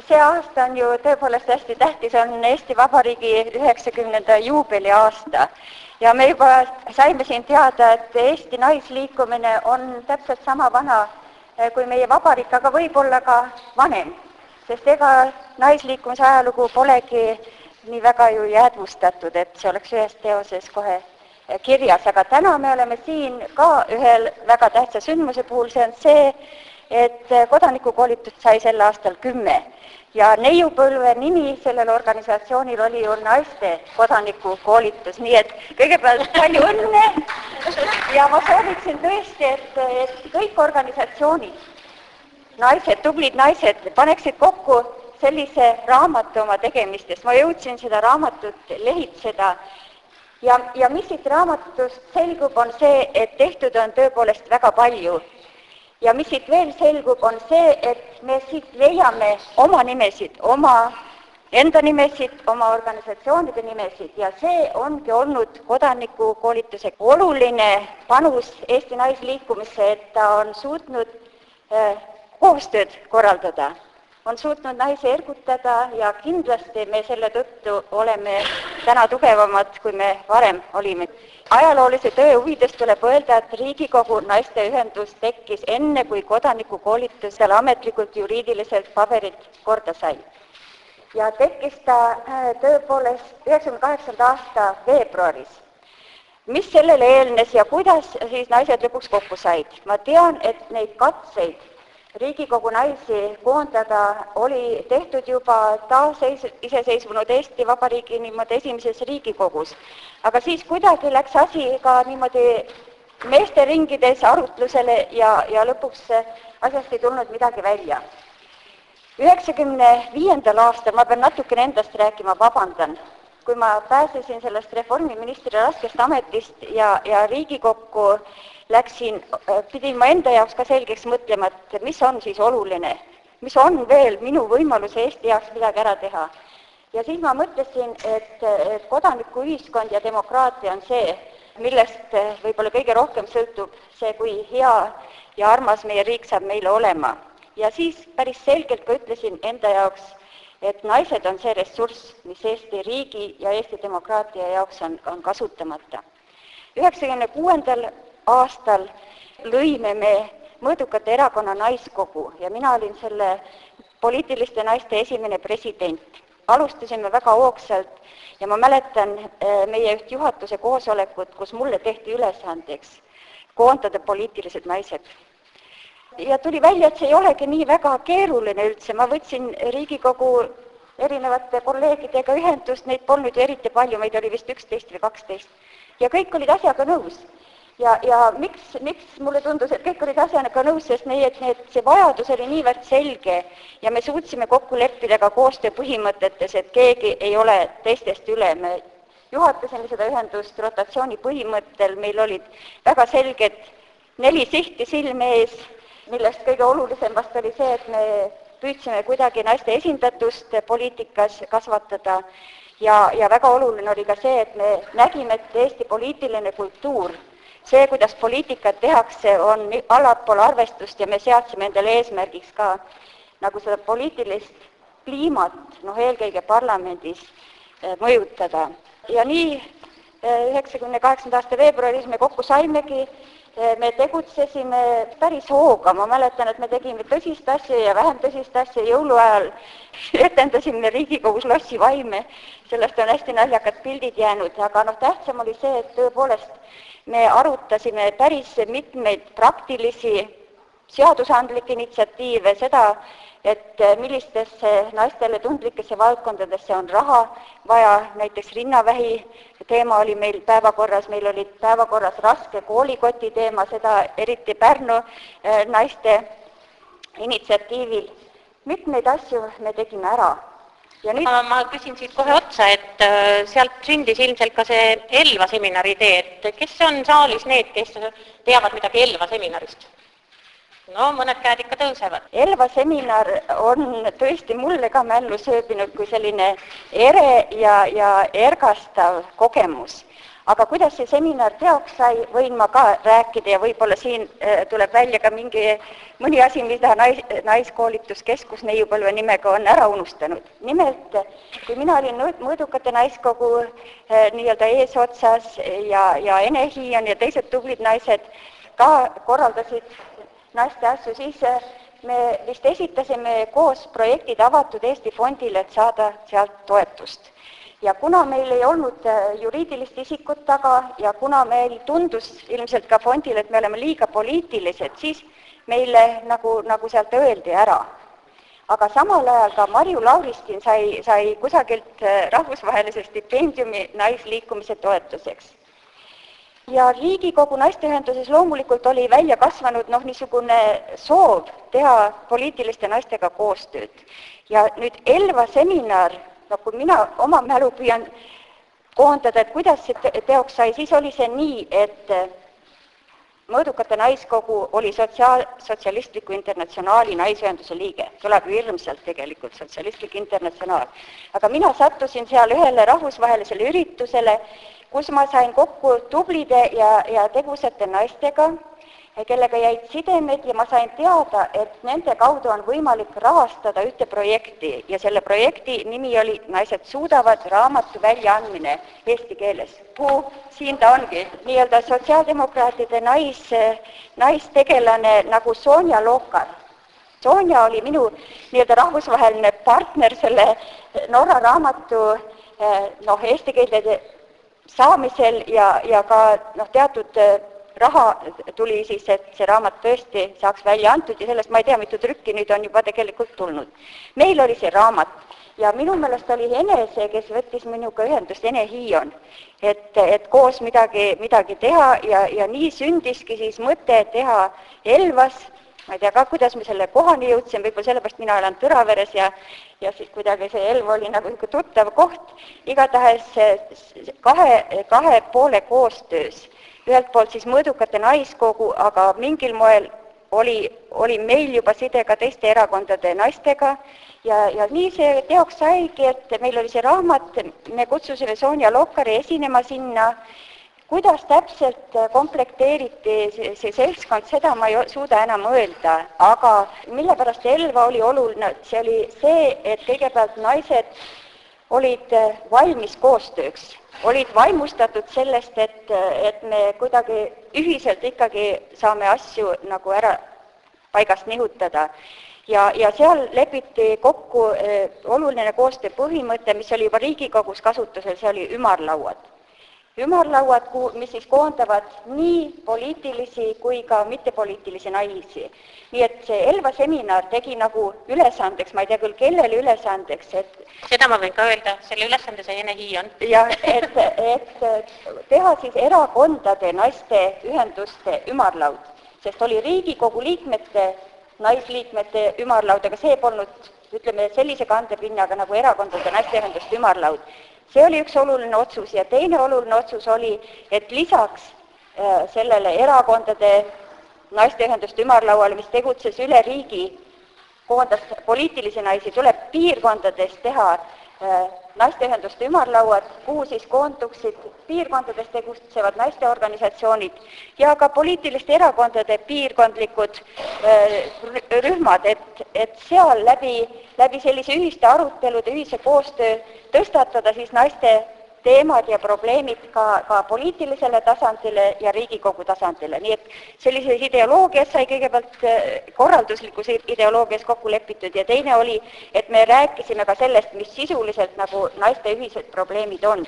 see aasta on ju tõepoolest hästi tähtis, on Eesti Vabariigi üheksakümnenda juubeliaasta. Ja me juba saime siin teada, et Eesti naisliikumine on täpselt sama vana eh, kui meie vabariik, aga võib-olla ka vanem, sest ega naisliikumise ajalugu polegi nii väga ju jäädvustatud, et see oleks ühes teoses kohe eh, kirjas, aga täna me oleme siin ka ühel väga tähtsa sündmuse puhul, see on see, et eh, kodanikukoolitus sai sel aastal kümme. Ja neiupõlve nimi sellel organisatsioonil oli ju naiste kodanikukoolitus, nii et kõigepealt palju õnne! Ja ma sooviksin tõesti, et, et kõik organisatsioonid, naised, tublid naised, paneksid kokku sellise raamatu oma tegemistest, ma jõudsin seda raamatut lehitseda. Ja, ja mis siit raamatust selgub, on see, et tehtud on tõepoolest väga palju. Ja mis siit veel selgub, on see, et me siit leiame oma nimesid, oma enda nimesid, oma organisatsioonide nimesid. Ja see ongi olnud kodanikukoolituse oluline panus Eesti naisliikumisse, et ta on suutnud äh, koostööd korraldada on suutnud naisi ergutada ja kindlasti me selle tõttu oleme täna tugevamad, kui me varem olime. ajaloolise tõe huvides tuleb öelda, et Riigikogu naisteühendus tekkis enne, kui kodanikukoolitusel ametlikult juriidiliselt paberid korda sai. ja tekkis ta äh, tõepoolest üheksakümne kaheksanda aasta veebruaris mis sellele eelnes ja kuidas siis naised lõpuks kokku said? ma tean, et neid katseid Riigikogu naisi koondada oli tehtud juba taaseis-, iseseisvunud Eesti Vabariigi niimoodi esimeses Riigikogus. aga siis kuidagi läks asi ka niimoodi meesteringides arutlusele ja, ja lõpuks asjast ei tulnud midagi välja. üheksakümne viiendal aastal, ma pean natukene endast rääkima, vabandan, kui ma pääsesin sellest reformiministri raskest ametist ja, ja Riigikokku läksin, äh, pidin ma enda jaoks ka selgeks mõtlema, et mis on siis oluline, mis on veel minu võimalus Eesti jaoks midagi ära teha. ja siis ma mõtlesin, et, et kodanikuühiskond ja demokraatia on see, millest äh, võib-olla kõige rohkem sõltub see, kui hea ja armas meie riik saab meile olema. ja siis päris selgelt ka ütlesin enda jaoks, et naised on see ressurss, mis Eesti riigi ja Eesti demokraatia jaoks on, on kasutamata. üheksakümne kuuendal aastal lõime me Mõõdukate Erakonna naiskogu ja mina olin selle poliitiliste naiste esimene president. alustasime väga hoogsalt ja ma mäletan eh, meie üht juhatuse koosolekut, kus mulle tehti ülesandeks koondada poliitilised naised. ja tuli välja, et see ei olegi nii väga keeruline üldse, ma võtsin Riigikogu erinevate kolleegidega ühendust, neid polnud ju eriti palju, meid oli vist üksteist või kaksteist, ja kõik olid asjaga nõus ja, ja miks, miks mulle tundus, et kõik olid asjaga nõus, sest meie, need, see vajadus oli niivõrd selge ja me suutsime kokku leppida ka koostöö põhimõtetes, et keegi ei ole teistest üle, me juhatasime seda ühendust rotatsiooni põhimõttel, meil olid väga selged neli sihti silme ees, millest kõige olulisem vast oli see, et me püüdsime kuidagi naiste esindatust poliitikas kasvatada. Ja, ja väga oluline oli ka see, et me nägime, et Eesti poliitiline kultuur see, kuidas poliitikat tehakse, on allapool arvestust ja me seadsime endale eesmärgiks ka nagu seda poliitilist kliimat, noh eelkõige parlamendis, eh, mõjutada. ja nii eh, üheksakümne kaheksanda aasta veebruaris me kokku saimegi, eh, me tegutsesime päris hooga, ma mäletan, et me tegime tõsist asja ja vähem tõsist asja, jõuluajal etendasime Riigikogus lossi vaime, sellest on hästi naljakad pildid jäänud, aga noh, tähtsam oli see, et tõepoolest me arutasime päris mitmeid praktilisi seadusandlikke initsiatiive, seda, et millistesse naistele tundlikesse valdkondadesse on raha vaja, näiteks rinnavähi teema oli meil päevakorras, meil olid päevakorras raske koolikoti teema, seda eriti Pärnu eh, naiste initsiatiivil. mitmeid asju me tegime ära ja nüüd ma, küsin siit kohe otsa, et äh, sealt sündis ilmselt ka see Elva seminari idee, et kes on saalis need, kes teavad midagi Elva seminarist? No mõned käed ikka tõusevad. Elva seminar on tõesti mulle ka mällu sööbinud kui selline ere ja, ja ergastav kogemus. aga kuidas see seminar teoks sai, võin ma ka rääkida ja võib-olla siin äh, tuleb välja ka mingi, mõni asi, mida nais, Naiskoolituskeskus neiupõlve nimega on ära unustanud. nimelt, kui mina olin Mõõdukate Naiskogu äh, nii-öelda eesotsas ja, ja Ene Hiion ja teised tublid naised ka korraldasid naiste asju, siis äh, me vist esitasime koos projektid Avatud Eesti Fondile, et saada sealt toetust ja kuna meil ei olnud äh, juriidilist isikut taga ja kuna meil tundus ilmselt ka fondile, et me oleme liiga poliitilised, siis meile nagu, nagu sealt öeldi ära. aga samal ajal ka Marju Lauristin sai, sai kusagilt äh, rahvusvahelise stipendiumi naisliikumise toetuseks. Ja Riigikogu naisteühenduses loomulikult oli välja kasvanud noh, niisugune soov teha poliitiliste naistega koostööd. ja nüüd Elva seminar no kui mina oma mälu püüan koondada, et kuidas see teoks sai, siis oli see nii, et mõõdukate naiskogu oli sotsiaal, sotsialistliku internatsionaali naisühenduse liige, tuleb ju hirmsalt tegelikult, sotsialistlik internatsionaal. aga mina sattusin seal ühele rahvusvahelisele üritusele, kus ma sain kokku tublide ja, ja tegusate naistega, kellega jäid sidemed ja ma sain teada, et nende kaudu on võimalik rahastada ühte projekti ja selle projekti nimi oli Naised suudavad, raamatu väljaandmine eesti keeles. siin ta ongi, nii-öelda sotsiaaldemokraatide nais, naistegelane nagu Sonja Lokar. Sonja oli minu nii-öelda rahvusvaheline partner selle Norra raamatu eh, noh, eesti keelde saamisel ja, ja ka noh, teatud raha tuli siis, et see raamat tõesti saaks välja antud ja sellest ma ei tea, mitu trükki nüüd on juba tegelikult tulnud. meil oli see raamat ja minu meelest oli Ene see, kes võttis minuga ühendust, Ene Hiion, et, et koos midagi, midagi teha ja, ja nii sündiski siis mõte teha Elvas, ma ei tea ka, kuidas me selle kohani jõudsime, võib-olla sellepärast mina elan Tõraveres ja ja siis kuidagi see Elv oli nagu niisugune tuttav koht, igatahes kahe, kahe poole koostöös. Ühelt poolt siis mõõdukate naiskogu, aga mingil moel oli, oli meil juba side ka teiste erakondade naistega. Ja, ja nii see teoks saigi, et meil oli see raamat, me kutsusime Sonja Lokkari esinema sinna, kuidas täpselt komplekteeriti see, see seltskond, seda ma ei suuda enam öelda, aga mille pärast Elva oli oluline, see oli see, et kõigepealt naised olid valmis koostööks. Olid vaimustatud sellest, et, et me kuidagi ühiselt ikkagi saame asju nagu ära paigast nihutada. ja, ja seal lepiti kokku eh, oluline koostöö põhimõte, mis oli juba Riigikogus kasutusel, see oli ümarlauad ümarlauad, mis siis koondavad nii poliitilisi kui ka mittepoliitilisi naisi. nii et see Elva seminar tegi nagu ülesandeks, ma ei tea küll, kellele ülesandeks, et seda ma võin ka öelda, selle ülesande sai Ene Hiion. jah, et, et teha siis erakondade naisteühenduste ümarlaud, sest oli Riigikogu liikmete, naisliikmete ümarlaud, aga see polnud ütleme, sellise kandepinnaga nagu erakondade naisteühenduste ümarlaud see oli üks oluline otsus ja teine oluline otsus oli, et lisaks äh, sellele erakondade naisteühenduste ümarlauale, mis tegutses üle riigi, koondas poliitilisi naisi, tuleb piirkondades teha naisteühenduste ümarlauad, kuhu siis koonduksid piirkondades tegutsevad naisteorganisatsioonid ja ka poliitiliste erakondade piirkondlikud äh, rühmad, et, et seal läbi, läbi sellise ühiste arutelude, ühise koostöö tõstatada siis naiste teemad ja probleemid ka, ka poliitilisele tasandile ja Riigikogu tasandile, nii et sellises ideoloogias sai kõigepealt äh, korralduslikus ideoloogias kokku lepitud ja teine oli, et me rääkisime ka sellest, mis sisuliselt nagu naiste ühised probleemid on.